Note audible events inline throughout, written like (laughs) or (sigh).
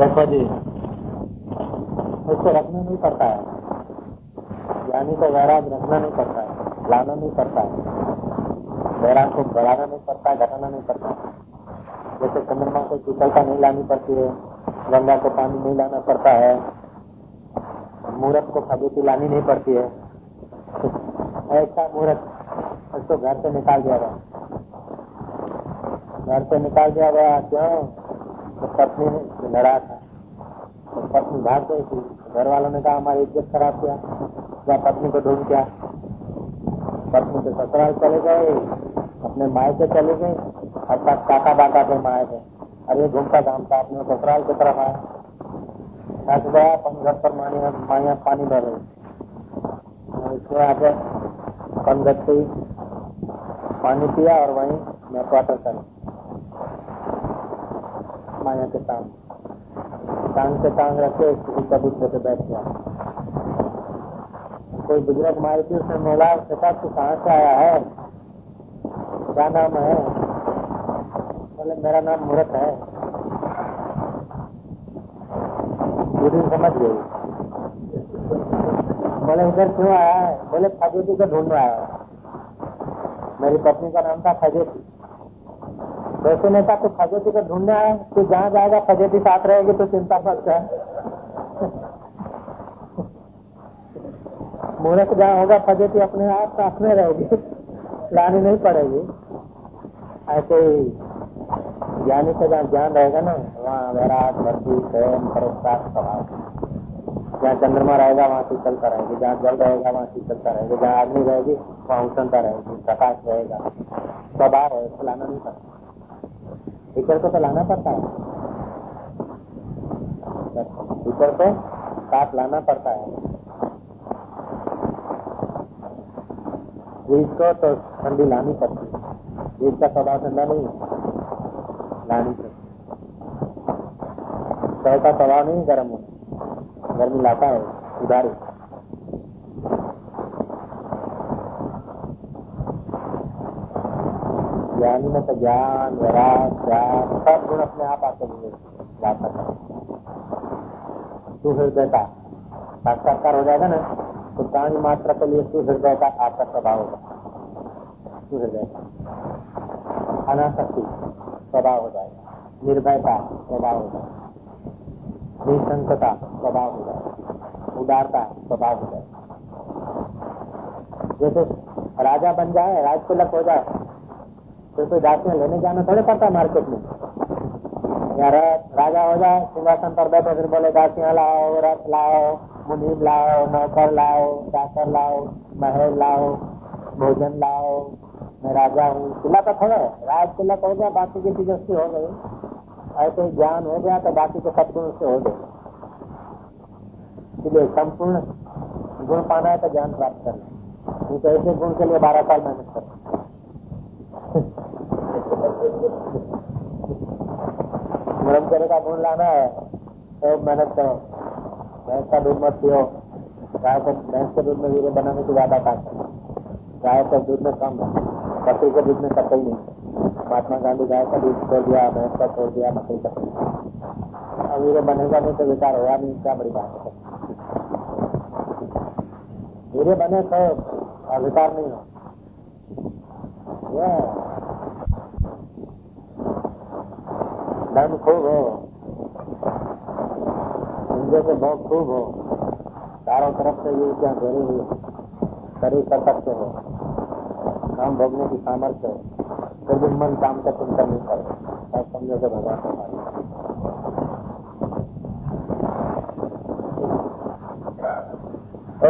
देखो जी, उसको रखना नहीं पड़ता है। ज्ञानी को वैराग रखना नहीं पड़ता है, लाना नहीं पड़ता है। वैराग को बढ़ाना नहीं पड़ता, घटाना नहीं पड़ता जैसे चंद्रमा को शीतलता नहीं लानी पड़ती है, गंगा को पानी नहीं लाना पड़ता है मुहूर्त को खबूती लानी नहीं पड़ती है। ऐसा मुहूर्त उसको घर से निकाल दिया गया। घर से निकाल दिया गया, क्यों? तो पत्नी लड़ा था। तो पत्नी भाग गई थी। घर वालों ने कहा, हमारी इज़्ज़त खराब किया। क्या पत्नी को ढूंढ किया? पत्नी तो ससुराल चले गए, अपने माए से चले गए अर्थात काका बाका के माए थे अरे घूमता था अपने ससुराल की तरफ़ आया। थक गया पंगत पर मानी माया पानी भर रही इसमें आके पंगत से पानी पिया और वहीं मैं क्वार्टर कर माया के सामने टांग से टांग रखे किसी कबूतर पे बैठ गया कोई बुज़ुर्ग मारी थी उसने बोला, बेटा, तू कहाँ से आया है? क्या नाम है? बोले, मेरा नाम मुहूर्त है। बुढ़ी समझ गई। बोले, इधर क्यों आया है? बोले खजेती को ढूंढ आया है। मेरी पत्नी का नाम था खजेती वैसे नेता को फजेती को ढूंढना है तो जहाँ जाएगा, फजेती साथ रहेगी तो चिंता मत कर। मुहूर्त जहाँ होगा, फजेती अपने आप साथ में रहेगी, लानी नहीं पड़ेगी। ऐसे ही ज्ञानी से जहाँ ज्ञान रहेगा ना, वहाँ वैराग, भक्ति, प्रेम, परोपकार, स्वभाव। जहाँ चंद्रमा रहेगा, वहाँ शीतलता रहेगी। जहाँ जल रहेगा, वहाँ शीतलता रहेगी। जहाँ आदमी रहेगी, वहाँ उष्णता रहेगी। प्रकाश रहेगा। स्वभाव है उसको नहीं पड़ता। ईश्वर को तो लाना पड़ता है ईश्वर को साथ लाना पड़ता है बीज को तो ठंडी लानी पड़ती है बीज का स्वभाव ठंडा नहीं है लानी पड़ती चाय का स्वभाव नहीं गर्म गर्मी लाता है उधारी ज्ञानी में तो ज्ञान वैराग ज्ञान सब गुण अपने आप आते हुए सुहृदय का साक्षात्कार हो जाएगा ना तो प्राणी मात्रा के लिए सुहृदय का आपका स्वभाव होगा सुहृदय का अनाशक्ति स्वभाव हो जाएगा निर्भयता स्वभाव हो जाएगा निशंकता स्वभाव हो जाएगा उदारता स्वभाव हो जाएगा जैसे राजा बन जाए राज तिलक हो जाए। तो कोई दासियाँ लेने जाना थोड़े पड़ता मार्केट में। या राजा हो जाए, सिंहासन पर बैठे, फिर बोले, दासियाँ लाओ रथ लाओ मुनीम लाओ, नौकर लाओ चाकर लाओ महल लाओ, भोजन लाओ, मैं राजा हूँ। किला तो थोड़ा राज तिलक हो गया, बाकी की चीज़ों से हो गई। ऐसे ज्ञान हो गया तो बाकी के सब गुण से हो गए। इसलिए संपूर्ण गुण पाना है तो ज्ञान प्राप्त करना तो ऐसे गुण के लिए बारह साल मेहनत करना ब्रह्मचर्य का गुण लाना है तो मेहनत करो। भैंस का दूध मत पियो। गाय को भैंस के दूध में वीरे बनाने की ज़्यादा ताकत गाय का दूध में कम बकरी के दूध में कतई नहीं। महात्मा गांधी गाय का दूध छोड़ दिया, भैंस का छोड़ दिया, बकरी का अब वीरे बनेगा नहीं तो विचार होगा नहीं, क्या बड़ी बात है। वीरे बने तो विकार नहीं हो धन खूब हो। इंद्रियों से बहुत खूब हो। चारों तरफ़ से ये क्या घेरी हुई शरीर कर सकते हो। काम भोगने की सामर्थ्य है। फिर भी मन काम का चिंतन नहीं करे और समझो तो भगवान का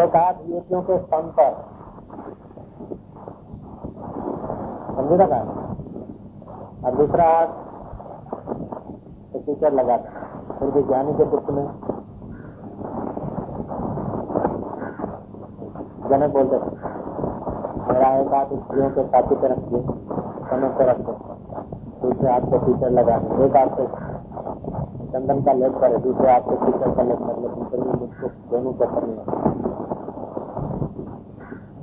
एक आध युवतियों के स्तंभ पर। समझे ना और दूसरा हाथ टीचर लगा फिर भी ज्ञानी के पुत्र में जनक बोलते, मेरा एक हाथ स्त्रियों के साथी पे रख दिए समय पे रख दूसरे हाथ को टीचर लगा दो। एक हाथ से चंदन का लेप करे। दूसरे हाथ से टीचर का लेप कर फिर भी मुझको दोनों को करनी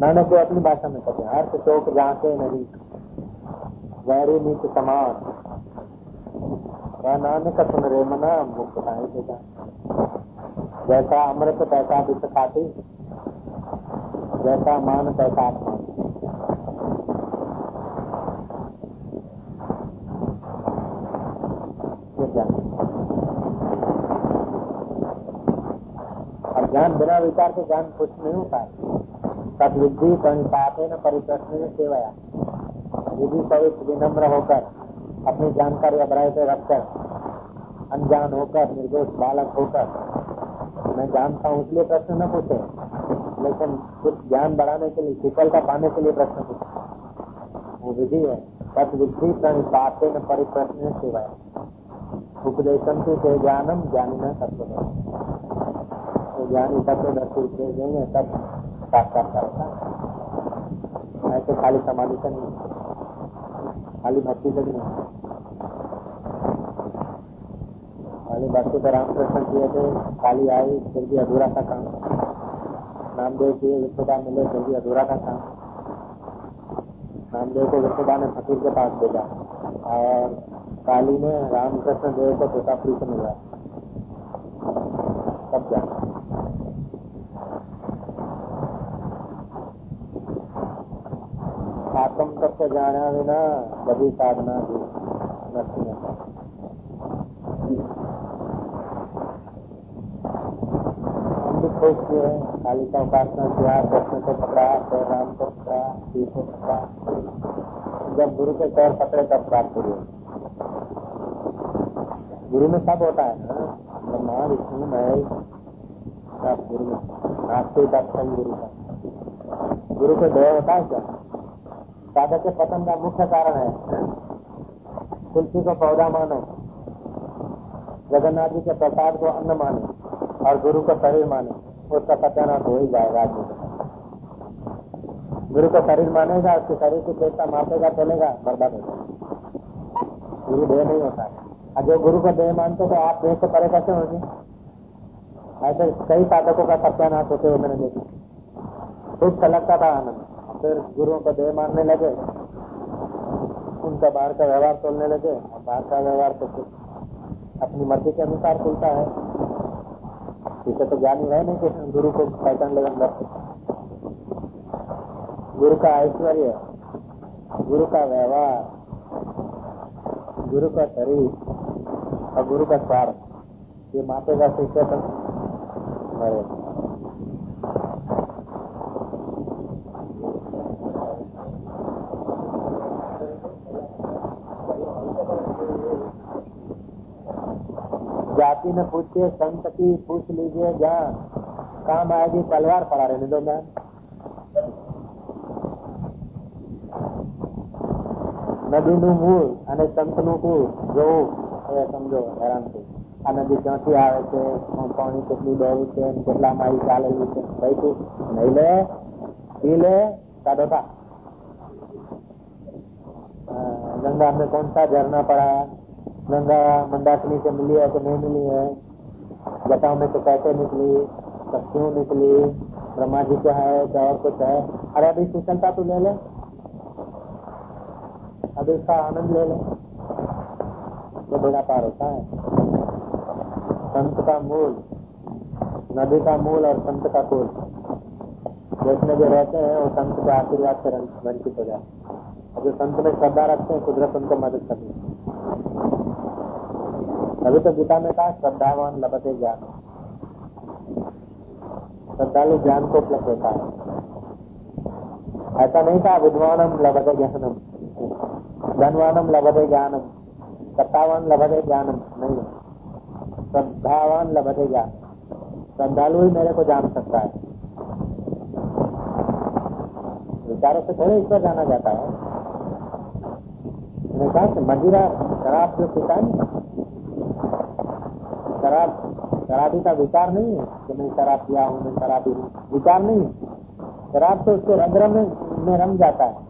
मैंने तो अपनी भाषा में कहते हैं अर्थ चौक जहाँ से नहीं। वैरी नीच समान नानक सुन रे मना मुख बताए देगा जैसा अमृत तैसा विष खाती जैसा मान तैसा और ज्ञान बिना विचार के ज्ञान कुछ नहीं होता है तब विधि संतापे न परिप्रश्न सेवाया विधि पवित्र विनम्र होकर अपनी जानकारी अभिप्राय से रखकर, अनजान होकर, निर्दोष बालक होकर, मैं जानता हूँ, इसलिए प्रश्न न पूछे, लेकिन कुछ ज्ञान बढ़ाने के लिए शीतलता पाने के लिए प्रश्न पूछे। वो विधि है तत् विधि प्रणिपाते न परिप्रश्न सेवाय उपदेशन से ज्ञानम ज्ञानी न तत्व ज्ञानी तत्व दर्शी उपदेश देंगे, तब साक्षात्कार ऐसे खाली समाधि का नहीं। खाली भक्ति तक नहीं। खाली भक्ति तो रामकृष्ण किए थे, खाली आई, फिर भी अधूरा था काम। नामदेव किए विश्वदा मिले, फिर भी अधूरा था काम। नामदेव को विश्वदा ने फकीर के पास भेजा और काली ने रामकृष्ण देव को तोतापुरी से मिला सब क्या આત્મ તત્વ જાણ્યા વિના બધી સાધના નથી हम भी खुश हुए काली का उपासना किया कृष्ण को पकड़ा फिर राम को पकड़ा शिव को पकड़ा जब गुरु के पैर पकड़े तब प्राप्त हुए गुरु में सब होता है ना ब्रह्मा विष्णु महेश सब गुरु में नास्ते दक्षम गुरु का गुरु को दया होता है क्या साधक के पतन का मुख्य कारण है। तुलसी को पौधा माने, जगन्नाथ जी के प्रसाद को अन्न माने और गुरु को शरीर माने, उसका सत्यानाश हो ही जाएगा गुरु को शरीर मानेगा, उसके शरीर की चेष्टा मापेगा, चलेगा, बर्बाद हो जाएगा। गुरु देह नहीं होता। है और जो गुरु को देह मानते तो आप देह से परे कैसे होंगे? ऐसे कई साधकों का सत्यानाश होते हुए मैंने देखा। खूब लगता था आनंद। फिर गुरुओं को देह मानने लगे। उनका बाहर का व्यवहार तोलने लगे और बाहर का व्यवहार तो अपनी मर्ज़ी के अनुसार खुलता है। इसे तो ज्ञानी है नहीं कि गुरु को पहचान लेगा अंदर गुरु का ऐश्वर्य, गुरु का व्यवहार, गुरु का शरीर और गुरु का स्वार्थ, ये मापेगा तक मरे जाति में पूछिए संत की पूछ लीजिए जहाँ काम आएगी तलवार पड़ा रहने दो मैं નદીનું મૂળ અને સંતનું કુળ જોવું એ સમજો હેરાન થઈ આ નદી ક્યાંથી આવે છે પાણી કેટલું દોડું છે કેટલા મારી ચાલેલું છે ભાઈ તું નહીં લે પી ले कादो था गंगा में कौन सा झरना पड़ा गंगा मंदाकिनी से मिली है कि नहीं मिली है जटाओं में तो कैसे निकली तो क्यों निकली ब्रह्मा जी क्या है क्या और कुछ है। अरे अभी सुचलता तो ले ले। अभी इसका आनंद ले ले। तो बेड़ा पार होता है। संत का मूल, नदी का मूल और संत का कुल। जिसमें जो रहते हैं, वो संत के आशीर्वाद से वंचित हो जाए और जो संत में श्रद्धा रखते हैं, कुदरत उनको मदद करनी अभी तो गीता में कहा, श्रद्धावान लभते ज्ञान। श्रद्धालु ज्ञान को उपलब्ध होता है। ऐसा नहीं था, विद्वानम लभते ज्ञानम। धनवानम लभते ज्ञानम। सत्तावान लभते ज्ञानम। नहीं। श्रद्धावान लभते ज्ञान। श्रद्धालु ही मेरे को जान सकता है। विचारों से थोड़े ईश्वर जाना जाता है। कि मदिरा शराब जो पिता नहीं शराब शराबी का विचार नहीं है कि मैं शराब पिया हूँ मैं शराबी हूँ। विचार नहीं है। शराब तो उसके रंध्र में, में रम जाता है।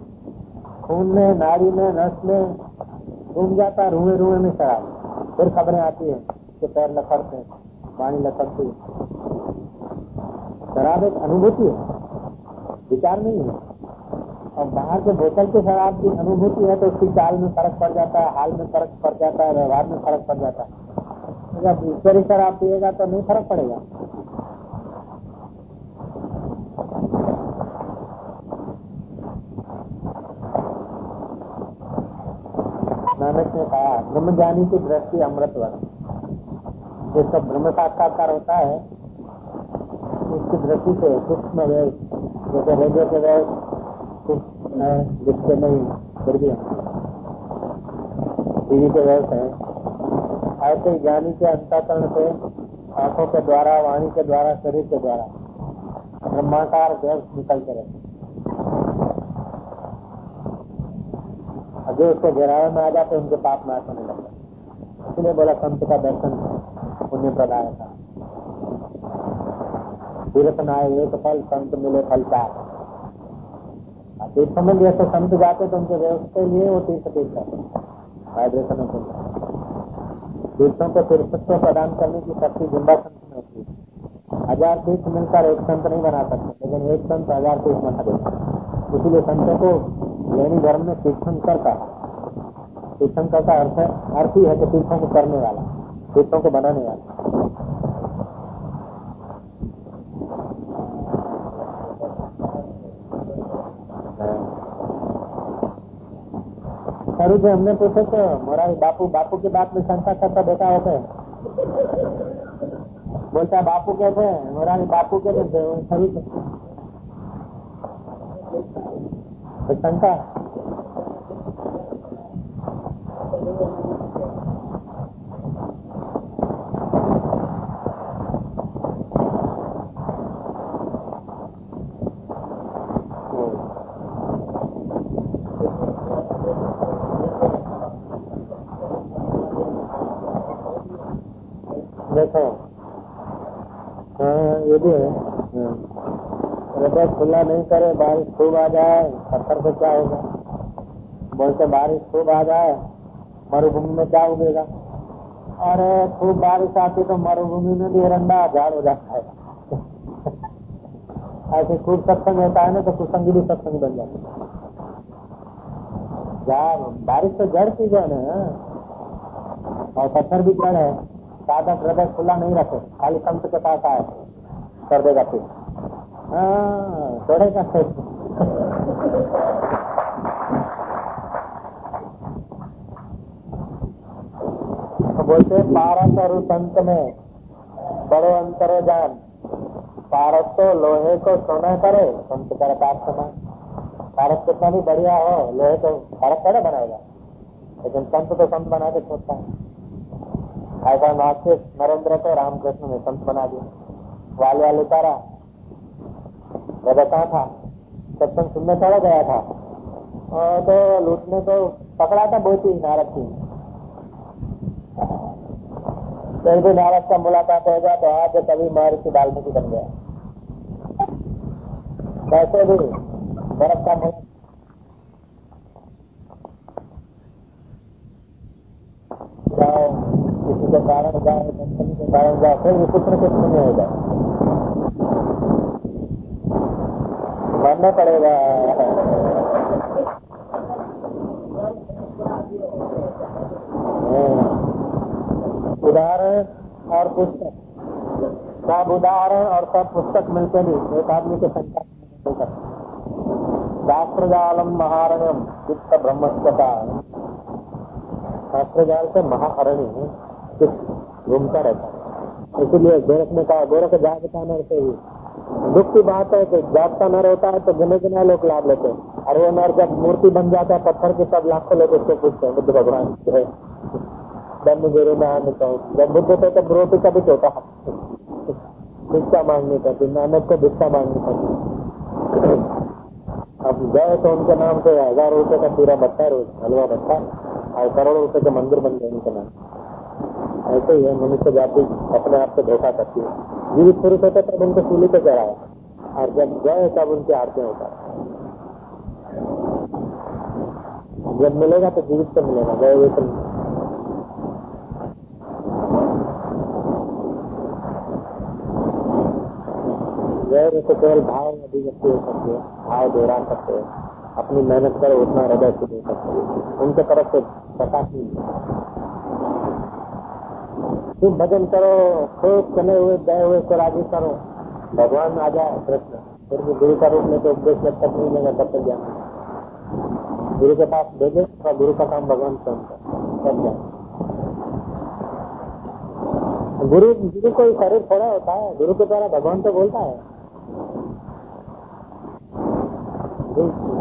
खून में नाड़ी में नस में घूम जाता है रुए रुए में शराब। फिर खबरें आती है कि पैर लखड़ते पानी लखड़ती शराब एक अनुभूति है। विचार नहीं है। और बाहर के बोतल के शराब की अनुभूति है तो उसकी चाल में फ़र्क पड़ जाता है हाल में फ़र्क पड़ जाता है व्यवहार में फ़र्क पड़ जाता है। जब ईश्वरी शराब पिएगा तो नहीं फ़र्क पड़ेगा। नानक ने कहा, ब्रह्मज्ञानी की दृष्टि अमृतवर। जिसका ब्रह्म साक्षात्कार होता है, उसकी दृष्टि से सूक्ष्म वेद जैसे हृदय के वेद सूक्ष्म है जिसके नहीं, फिर भी टीवी के वेद है। ऐसे ज्ञानी के अंतकरण से, आँखों के द्वारा, वाणी के द्वारा, शरीर के द्वारा, ब्रह्माकार गैस निकलते रहते जो उसको घेरावे में आ जाते उनके पाप नाश होने लगते। इसलिए बोला, संत का दर्शन पुण्य प्रदाय था। तीर्थ आए, एक फल, संत मिले फल चार तीर्थ मिल जैसे संत जाते तो उनके व्यवस्था लिए वो तीर्थ तीर्थ वाइब्रेशन होते तीर्थों को तीर्थत्व प्रदान करने की शक्ति ज़िंदा संत में होती है। हज़ार तीर्थ मिलकर एक संत नहीं बना सकते, लेकिन एक संत हज़ार तीर्थ बना देते इसीलिए संतों को लेनी धर्म में तीर्थंकर का तीर्थंकर का अर्थ अर्थ ही है कि तीर्थों को करने वाला, तीर्थों को बनाने वाला। खरू जो हमने पूछे तो मोरा बापू बापू की बात में शंका करता बेटा होते बोलता बापू हैं मोरा बापू के खरू से शंका देखो हाँ। ये है हृदय खुला नहीं करे, बारिश खूब आ जाए, पत्थर से क्या होगा? बोलते बारिश खूब आ जाए, मरुभूमि में क्या उगेगा? और खूब बारिश आती तो मरुभूमि में भी रंडा झाड़ हो जाता है। (laughs) ऐसे खूब सत्संग होता है ना तो कुसंगी भी सत्संग बन जाती है। बारिश तो जड़ चीज़ है। ना और पत्थर भी जड़ है। साधक हृदय खुला नहीं रखे, खाली संत के पास आए। कर देगा फिर छोड़ेगा फिर तो बोलते पारस और संत में बड़ो अंतर जान पारस तो लोहे को सोना करे संत कर प्रार्थना पारस कितना भी बढ़िया हो लोहे को फ़र्क थोड़ा बनाएगा। लेकिन संत तो संत बना के छोड़ता है। ऐसा नास्तिक नरेंद्र को रामकृष्ण ने संत बना दिया। वाल वाल उतारा दादा कहाँ था, सत्संग सुनने चला गया था। तो लूटने को पकड़ा था बहुत ही नारद की कहीं भी नारद का मुलाकात हो गया तो आज कभी महर्षि वाल्मीकि बन गया। कैसे भी, बर्फ़ का मुलाकात जाओ, किसी के कारण जाओ के कारण जाओ, फिर भी कुछ न कुछ हो जाए मानना पड़ेगा। उदाहरण और पुस्तक। सब उदाहरण और सब पुस्तक मिलते भी एक आदमी के संख्या शास्त्र जालम महारणम चित्त ब्रह्मस्पता। शास्त्र जाल से महाअरण्य घूमता रहता है। इसीलिए गोरख ने कहा, गोरख जागता नर से ही। दुख की बात है कि जागता नर होता है तो गिने गिना लोग लाभ लेते हैं। और वो नर जब मूर्ति बन जाता है, पत्थर के सब लाखों लोग उसको पूछते हैं, बुद्ध भगवान है? धर्म गुरु कहूँ, जब बुद्ध थे तब रोटी का भी होता भिक्षा मांगनी पड़ती नानक को भिक्षा मांगनी पड़ती अब गए तो उनके नाम से हज़ार रुपए का पूरा बट्टा रोज हलवा बट्टा और करोड़ों रुपए के मंदिर बन गए उनके नाम। ऐसे ही है, मनुष्य जाति अपने आप से धोखा करती है। जीवित पुरुष होते तब उनको सूली पे चढ़ाया। और जब गए तब उनकी आरती होता जब मिलेगा तो जीवित से मिलेगा, गए हुए तो तो केवल भाव अभिव्यक्ति हो सकती है, भाव दोहरा सकते हैं, अपनी मेहनत करो उतना हृदय से दे सकते उनके तरफ़ से प्रकाश नहीं तुम भजन करो खूब चले हुए, गए हुए को राज़ी करो। भगवान आ जाए, कृष्ण। फिर भी गुरु का रूप में तो उपदेश जब तक नहीं देगा तब तक ज्ञान गुरु के पास भेजे तो गुरु का काम भगवान स्वयं कर गुरु गुरु कोई शरीर थोड़ा होता है, गुरु के द्वारा भगवान तो बोलता है।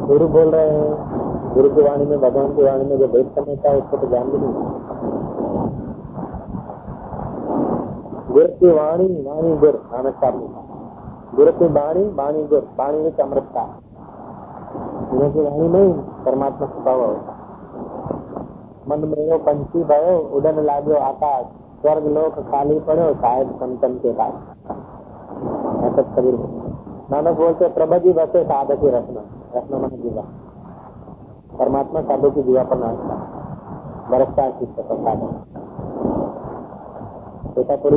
गुरु बोल रहे हैं, गुरु की वाणी में, भगवान की वाणी में जो भेद समझता है, उसको तो ज्ञान भी नहीं गुरु की वाणी वाणी गुरु, नानक साहब गुरु की गुरु में अमृतता गुरु की वाणी परमात्मा मन भयो उड़न लागो आकाश। स्वर्ग लोक खाली पड़ो शायद संतन के पास। ऐसा कबीर नानक बोलते प्रभा जी बसे साधक रत्न। रत्न मन जीवा परमात्मा साधु की जीवा पर नाचता बरसता है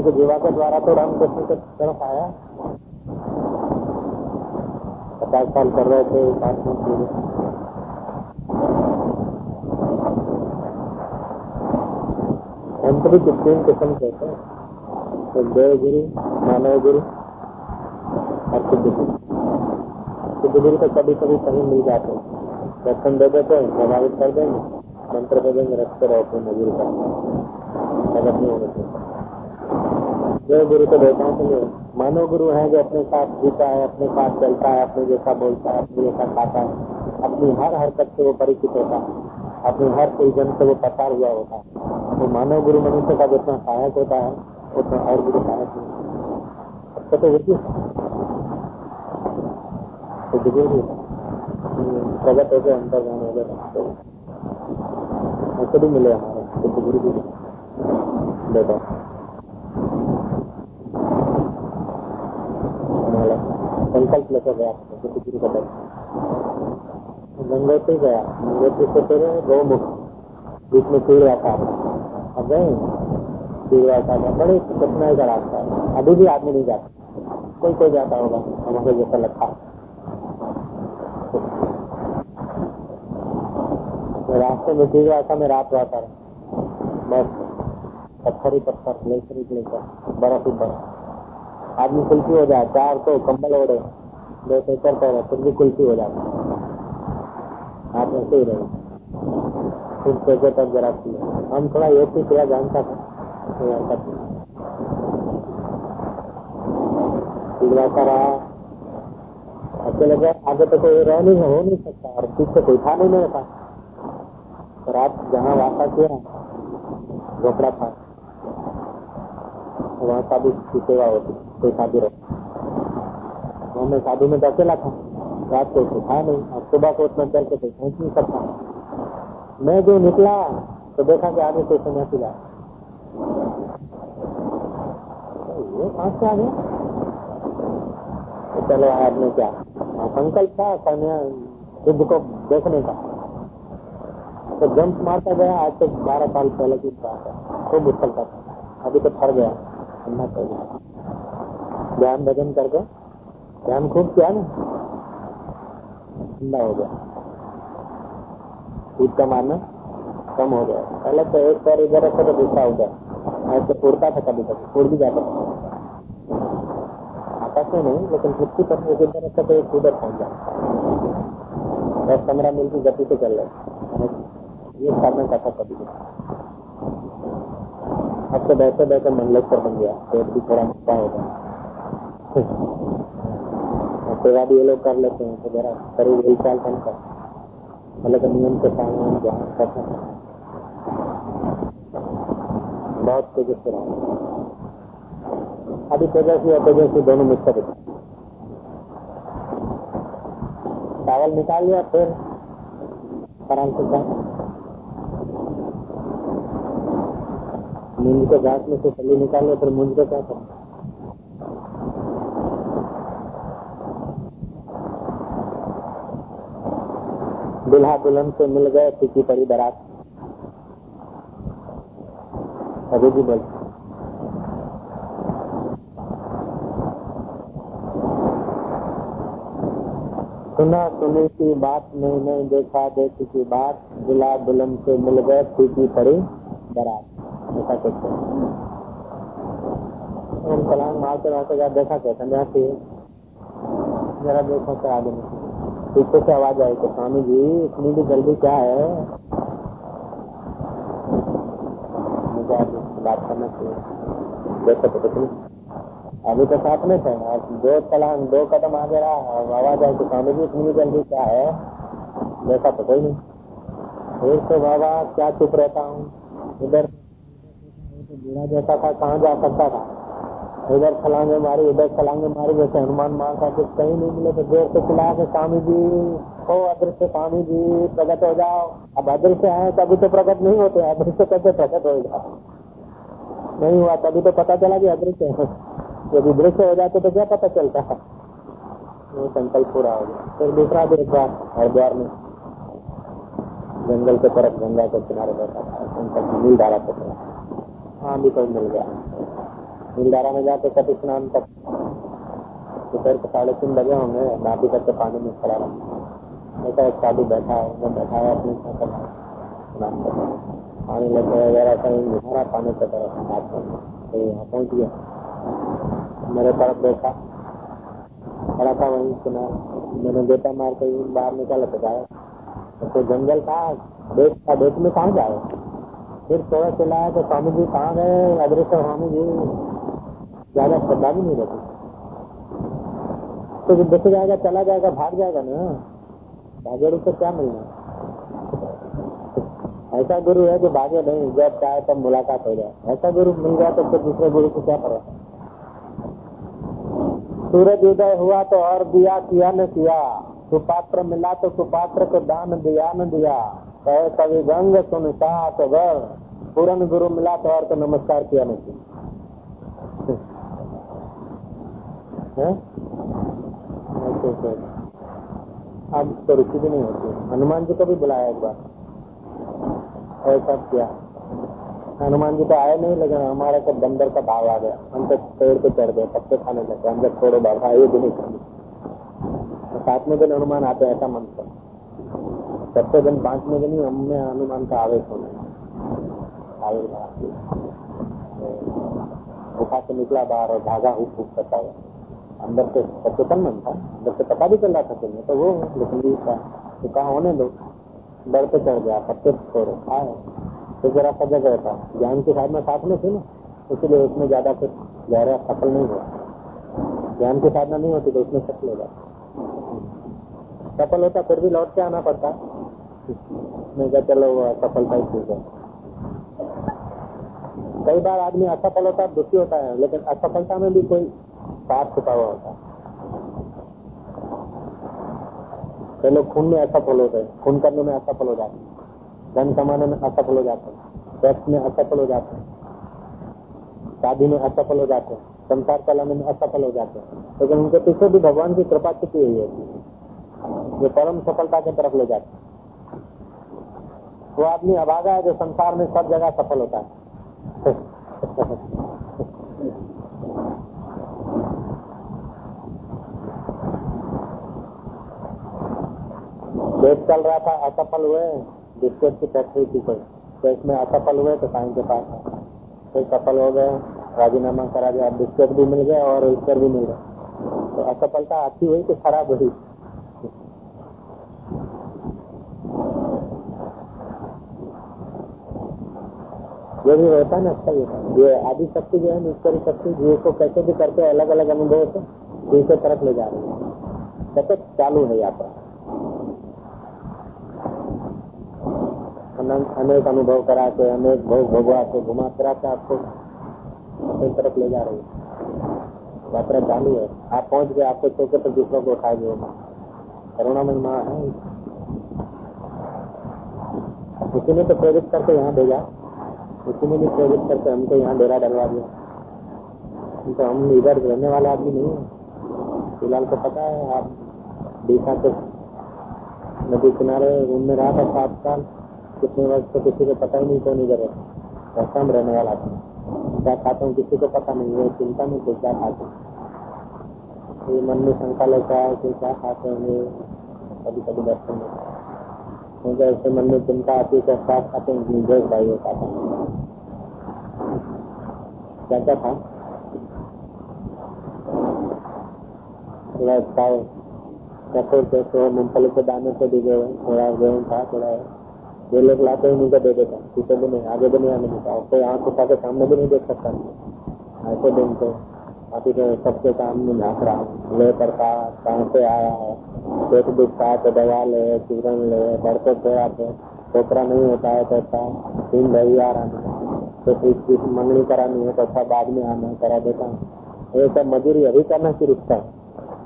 के जीवा के द्वारा तो राम कृष्ण के तरफ़ आया। पचास साल कर रहे थे हम सभी तो तीन किस्म कहते हैं तो देव गुरु, मानव गुरु, और सिद्ध गुरु। सिद्ध गुरु तो कभी कभी कहीं मिल जाते हैं। दर्शन दे देते हैं, प्रभावित कर देंगे, मंत्र दे देंगे, रखते रहो अपने मजूर का। नहीं होने देव गुरु को देवताओं के लिए मानव गुरु है जो अपने साथ जीता है, अपने साथ चलता है, अपने जैसा बोलता है, अपने जैसा खाता है, अपनी हर हरकत से वो परिचित होता है, अपनी हर कोई जन से वो पसार हुआ होता है। तो मानव गुरु मनुष्य का जितना सहायक होता है, उतना और गुरु सहायक नहीं अच्छा तो तो प्रगट होकर अंतर जान हो। गए ऐसे भी मिले हमारे। तो गुरु भी बेटा संकल्प लेकर गया गुरु का दर्शन गंगोत्री गया गंगोत्री से फिर गौमुख बीच में तीर आता अब गए, तीर आता बड़े कठिनाई का रास्ता है। अभी भी आदमी नहीं जाता। कोई कोई जाता होगा, हमारे जैसा लखा रास्ते में तीर आता में रात रहता रहा बस, पत्थर ही पत्थर ग्लेशियर ही ग्लेशियर बर्फ़ ही बर्फ़। आदमी कुल्फी हो जाए, चार तो कंबल ओढ़े, दो तो चल रहे, फिर भी कुल्फी हो जाता आप ऐसे ही रहे। फिर सोचे तब जरा हम थोड़ा योग की क्रिया जानता था। तो रहा। अच्छे लगे, आगे तो कोई रह नहीं, हो नहीं सकता। और पीछे कोई था नहीं मेरे पास। तो रात जहाँ वापा किया झोपड़ा था। वहाँ साधु की सेवा होती, कोई साधु रहे मैं साधु में अकेला था, रात को था नहीं, और सुबह को उतना चल के पहुँच नहीं सकता मैं जो निकला तो देखा कि आगे कोई सन्यासी जा ये कहाँ से आ गया? तो चलो आपने क्या? संकल्प था कन्या युद्ध को देखने का। तो जंप मारता गया, आज तो बारह साल पहले की बात है, खूब उछलता था। अभी तो फर गया। करना चाहिए ध्यान भजन करके ध्यान खूब किया ना। ठंडा हो गया। ईद का मारना कम हो गया। पहले तो एक पैर इधर रखा तो दूसरा उधर ऐसे उड़ता था कभी कभी। उड़ भी जाता आकाश में नहीं, लेकिन फिफ्टी परसेंट इधर रखा तो एक उधर पहुँच जाता दस पंद्रह मिनट की गति से चल रहे ये साधन का था कभी कभी। अब तो बैठे बैठे मंडलेश्वर बन गया पेट भी थोड़ा मोटा होगा सेवा भी ये लोग कर लेते हैं तो जरा शरीर हिल चाल कम कर। मतलब नियम के सामने ध्यान करते हैं। बहुत तेजस्वी रहा। अभी तेजस्वी और तेजस्वी दोनों मिक्सर होते चावल निकाल लिया, फिर आराम से मूंज को घास में से फली निकालो फिर मूंज को क्या करना दुल्हा दुल्हन से मिल गए फीकी पड़ी बरात। अभी भी बोल। सुना सुनी की बात, नहीं नहीं देखा, देखी की बात। दुला दुल्हन से मिल गए फीकी पड़ी बरात। ऐसा कहते हम कलाम मारते मारते क्या देखा कहते हैं जाती जरा देखो क्या आगे पीछे से आवाज़ आई कि स्वामी जी, इतनी भी जल्दी क्या है? बात करना चाहिए देखो तो कुछ नहीं। अभी तो साथ में थे दो कलाम, दो कदम आगे रहा आवाज़ आई तो स्वामी जी, इतनी जल्दी क्या है? देखा तो कोई नहीं। फिर तो बाबा, क्या चुप रहता हूँ? इधर बुरा जैसा था, कहाँ जा सकता था? इधर छलांगे मारी, इधर छलांगे मारी, जैसे हनुमान मारता कुछ कहीं नहीं मिले तो देर से चिल्ला के, स्वामी जी, हो अदृश्य स्वामी जी प्रकट हो जाओ। अब अदृश्य आए, तभी तो प्रकट नहीं होते, अदृश्य कैसे प्रकट हो जाओ? नहीं हुआ, तभी तो पता चला कि अदृश्य है। यदि दृश्य हो जाते तो क्या पता चलता? है वो संकल्प पूरा हो गया। फिर दूसरा भी एक हरिद्वार में। जंगल के तरफ़ गंगा के किनारे बैठा था, संकल्प नील धारा के तरफ़ हाँ भी कोई मिल गया। नील में जाके कट स्नान तक दोपहर के साढ़े तीन बजे होंगे, नापी करके पानी में खड़ा रहा ऐसा एक साधु बैठा है, मैं बैठा है अपनी स्नान कर पानी लेते वगैरह कहीं निहारा पानी की तरफ़ हाथ में। तो यहाँ पहुँच गया। मेरे तरफ़ देखा खड़ा था वहीं सुना मैंने बेटा मार के बाहर निकाला तो जाए तो जंगल था? देश था, देश में कहाँ जाए फिर थोड़ा चिल्लाया तो स्वामी जी कहाँ गए, अदृश्य स्वामी जी, ज़्यादा श्रद्धा भी नहीं रहती। तो दिख जाएगा, चला जाएगा, भाग जाएगा ना भागे से क्या मिलना? ऐसा गुरु है जो भागे नहीं, जब चाहे तब मुलाकात हो जाए। ऐसा गुरु मिल जाए तो फिर दूसरे गुरु को क्या पड़ा सूरज उदय हुआ तो और दिया, किया न किया। सुपात्र मिला तो सुपात्र को दान, दिया न दिया। कभी गंग सुन तो गर पूरन गुरु मिला तो और तो नमस्कार किया न किया (laughs) अब तो रुचि भी नहीं होती। हनुमान जी को भी बुलाया एक बार। ऐसा किया। हनुमान जी तो आए नहीं, लेकिन हमारे को बंदर का भाव आ गया। हम तो पेड़ पे चढ़ गए, पत्ते खाने लगे हम जब छोड़ो बाबा ये भी नहीं खाने। सात में दिन हनुमान आते ऐसा मन कर सबसे दिन पाँच में दिन ही हमें हनुमान का आवेश होना गुफा से निकला बाहर और धागा हुक हुक करता हुआ। अंदर से सचेतन मन था। अंदर से पता भी चल रहा था तो वो लेकिन तो कहा होने दो। डर पे चढ़ गया, पत्ते छोड़ो। आए तो जरा सा जगह था। ज्ञान की साधना साथ में थी ना, इसलिए उसमें ज़्यादा कुछ गहरा सफल नहीं हुआ। ज्ञान की साधना नहीं होती तो उसमें सफल हो जाता। सफल होता फिर भी लौट के आना पड़ता। मैं क्या चलो सफलता ही? ठीक है। कई बार आदमी असफल होता है, दुखी होता है, लेकिन असफलता में भी कोई पाप छुपा हुआ होता है। लोग खून में असफल होते हैं खून करने में असफल हो जाते हैं। धन कमाने में असफल हो जाते हैं टैक्स में असफल हो जाते हैं, शादी में असफल हो जाते हैं, संसार चलाने में असफल हो जाते हैं। लेकिन उनके पीछे भी भगवान की कृपा छुपी हुई है। जो परम सफलता की तरफ़ ले जाते हैं। वो आदमी अभागा है जो संसार में सब जगह सफल होता है। चल रहा था, असफल हुए, बिस्कुट की फैक्ट्री थी कोई। तो इसमें असफल हुए तो साइन के पास फिर सफल हो गए, राजीनामा करा गया बिस्कुट भी मिल गया और ईश्वर भी मिल गया तो असफलता अच्छी हुई कि खराब हुई? ये भी होता है ना अच्छा ही होता है। ये आदि शक्ति जो है ईश्वरी शक्ति, जीव को कैसे भी करके अलग अलग अनुभव से जीव के तरफ़ ले जा रही है। सतत चालू है यात्रा। अनेक अनुभव करा के अनेक भोग भगवा के घुमा फिरा के आपको अपनी तरफ़ ले जा रही है। यात्रा चालू है। आप पहुँच गए, आपको चौके पर दूसरों को उठा दिए करुणामय माँ है। ने तो प्रेरित करके यहाँ भेजा। उसी ने भी प्रेरित करके हमको यहाँ डेरा डलवा दिया। तो हम इधर रहने वाला आदमी नहीं है। फ़िलहाल को पता है, आप देखा तो नदी किनारे रूम में रहा था सात साल। कितने वर्ष तो किसी को पता ही नहीं कौन इधर है। ऐसा हम रहने वाला था क्या खाता हूँ, किसी को पता नहीं है, चिंता नहीं कोई क्या खाते ये मन में शंका लेता है कि क्या खाते होंगे कभी कभी दर्शन में। ऐसे मन में चिंता आती है साथ खाते हैं भाई होता था? क्या क्या था? कठोर कैसे मूंगफली के दाने से भी गए। थोड़ा गेहूँ था, थोड़ा ये लोग लाते हैं उनको दे देता पीछे भी नहीं, आगे भी नहीं आने देता। कोई आँख उठा के सामने भी नहीं देख सकता। ऐसे दिन तो अभी तो सबके सामने झाँक रहा हूँ। ले कर कहाँ से आया है। पेट दुखता है तो दवा ले चूरन ले बढ़ते थे आते पोखरा नहीं होता है तो अच्छा तीन रहा तो चीज़ मंगनी करानी है तो अच्छा बाद में आना करा देता हूँ। ये सब मजूरी अभी करना शुरू था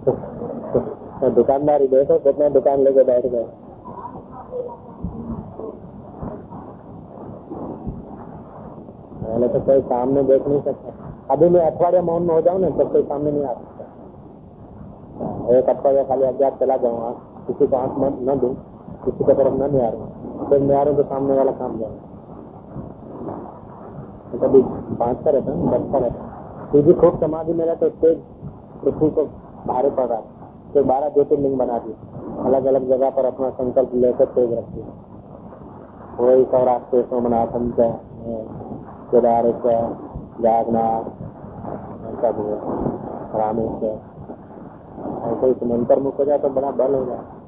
तो दुकानदारी देखो, कितने दुकान लेके बैठ गए। पहले तो कोई सामने देख नहीं सकता। अभी मैं अठवाडिया मौन में हो जाऊँ ना तो कोई सामने नहीं आ एक अठवाडिया खाली अज्ञात चला जाऊँ किसी को आँख न दू किसी की तरफ़ न निहारू फिर निहारू तो सामने वाला काम जाए तो कभी बांटता रहता है बचता रहता सीधी खूब समाधि में रहते तेज पृथ्वी को भारे पड़ रहा है तो बारह ज्योतिर्लिंग बना दी अलग अलग जगह पर अपना संकल्प लेकर तेज रखती वही सौराष्ट्र सोमनाथ केदारेश्वर जागनाथ सब रामेश्वर ऐसे ही मंत्र मुख हो जाए तो बड़ा बल हो जाए।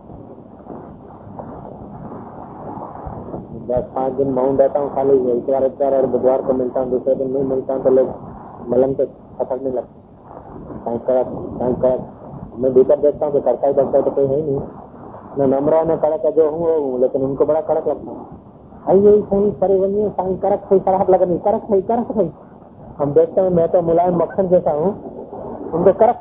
दस पाँच दिन माउंट रहता हूँ, खाली इतवार इतवार और बुधवार को मिलता हूँ, दूसरे दिन नहीं मिलता हूँ तो लोग मलंग पे पकड़ने लगते मैं भीतर देखता हूँ कि करता ही बनता तो कोई है नहीं। मैं नमरा में कड़क जो हूँ, वो हूँ, लेकिन उनको बड़ा कड़क लगता हूँ। अयो सही परिवनीय साई करक सही खराब लगनी करक सही करक सही हम देखते हैं, मैं तो मुलायम मक्खन जैसा हूँ। उनको करक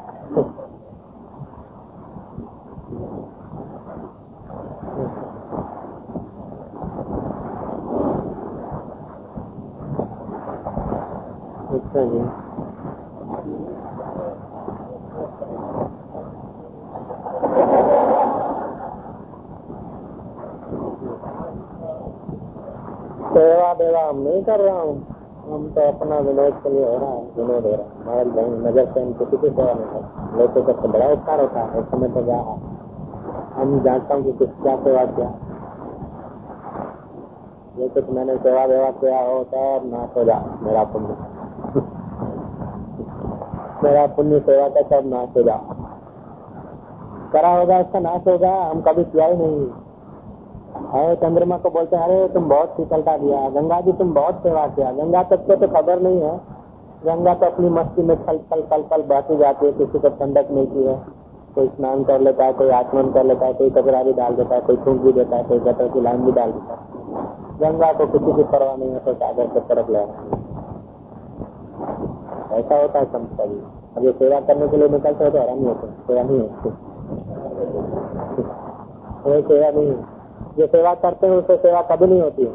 सेवा देवा हम नहीं कर रहा हूँ। हम तो अपना विनोद के लिए हो रहा है। विनोद हो रहा है। महाराज भाई नज़र से हम किसी की सेवा नहीं करते। लोगों का तो बड़ा उपकार होता है। समय तो क्या है? हम जानता हूँ कि किस क्या सेवा किया। ये कुछ मैंने सेवा देवा किया हो तो ना हो जा, मेरा पुण्य। मेरा पुण्य सेवा का सब नाश होगा। करा होगा, इसका नाश होगा, हम कभी किया ही नहीं। है चंद्रमा को बोलते अरे, तुम बहुत शीतलता दिया, गंगा जी, तुम बहुत सेवा किया। गंगा तक को तो खबर नहीं है। गंगा तो अपनी मस्ती में फल फल फल फल बहती जाती है, किसी को ठंडक मिलती है। कोई स्नान कर लेता है, कोई आचमन कर लेता है, कोई कचरा भी डाल देता है, कोई थूक भी देता है, कोई गटर की लाइन भी डाल देता है। गंगा को किसी की परवाह नहीं है तो सागर के तरफ़ ले ऐसा होता है संत का भी अब सेवा करने के लिए निकलते हो तो आराम होते, सेवा नहीं होती सेवा नहीं है। जो सेवा करते हैं उससे सेवा कभी नहीं होती है।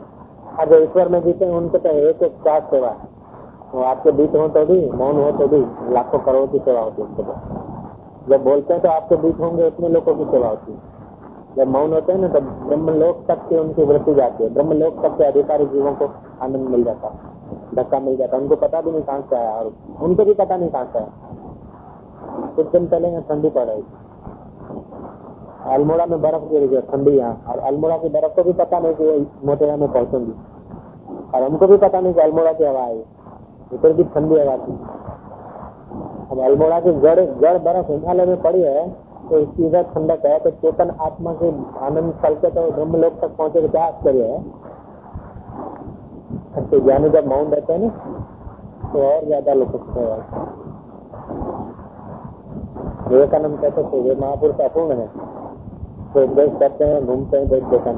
और जो ईश्वर में जीते हैं, उनके तो एक एक चार सेवा है। वो आपके बीच हो तो भी, मौन हो तो भी, लाखों करोड़ की सेवा होती है उनके पास जब बोलते हैं तो आपके बीच होंगे उतने लोगों की सेवा होती है। जब मौन होते हैं ना, तब ब्रह्मलोक तक की उनकी वृत्ति जाती है। ब्रह्मलोक तक के अधिकारी जीवों को आनंद मिल जाता है। धक्का मिल जाता उनको पता भी नहीं कहाँ से आया और उनको भी पता नहीं कहाँ से आया कुछ दिन पहले यहाँ ठंडी पड़ रही अल्मोड़ा में बर्फ़ गिर गई, ठंडी यहाँ। और अल्मोड़ा की बर्फ़ को भी पता नहीं कि मोटेरा में पहुंचेंगी। और हमको भी पता नहीं कि अल्मोड़ा की हवा आई इधर भी ठंडी हवा थी। अब अल्मोड़ा की जड़ जड़ बर्फ़ हिमालय में पड़ी है तो इसकी इधर ठंडक है। तो चेतन आत्मा के आनंद फल के तो ब्रह्म लोक तक पहुँचे तो क्या आश्चर्य है। तो ज्ञानी जब मौन रहते हैं ना तो और ज़्यादा लोग विवेकानंद कहते थे, वे महापुरुष अपूर्ण है तो देश करते हैं, घूमते हैं, देश देखा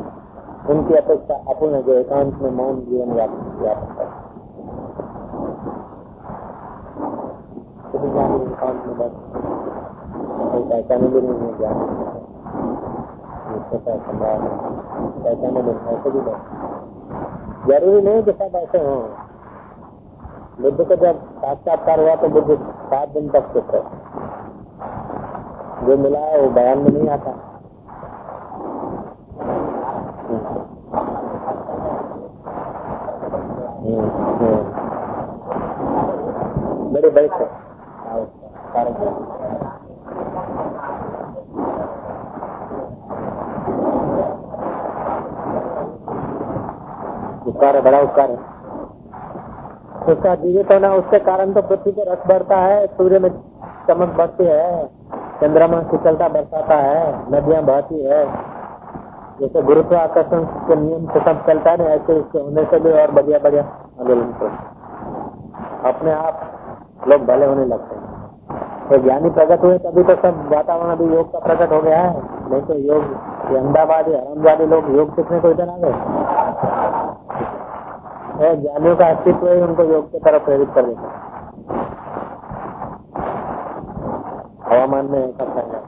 उनकी अपेक्षा अपूर्ण है जो एकांत में मौन जीवन व्यापन करता है। एकांत में बस पहचाने नहीं है, ज्ञान पहचाने भी ऐसे भी बस ज़रूरी नहीं कि सब ऐसे हों। बुद्ध को जब साक्षात्कार हुआ तो बुद्ध सात दिन तक चुप रहे। जो मिला है वो बयान में नहीं आता। बड़े बड़े थे उपकार है, बड़ा उपकार है। उसका जीवित होना उसके कारण तो पृथ्वी पर रस बढ़ता है, सूर्य में चमक बढ़ती है, चंद्रमा शीतलता बरसाता है, नदियाँ बहती है। जैसे गुरुत्व आकर्षण के नियम से सब चलता है ऐसे इसके होने से भी और बढ़िया बढ़िया आंदोलन तो अपने आप लोग भले होने लगते हैं। तो ज्ञानी प्रकट हुए, तभी तो सब वातावरण, अभी योग का प्रकट हो गया है। नहीं तो योग अहमदाबादी लोग योग सीखने को इधर आ गए। ज्ञानियों का अस्तित्व ही, उनको योग की तरफ़ प्रेरित कर देता है। हवामान में ऐसा है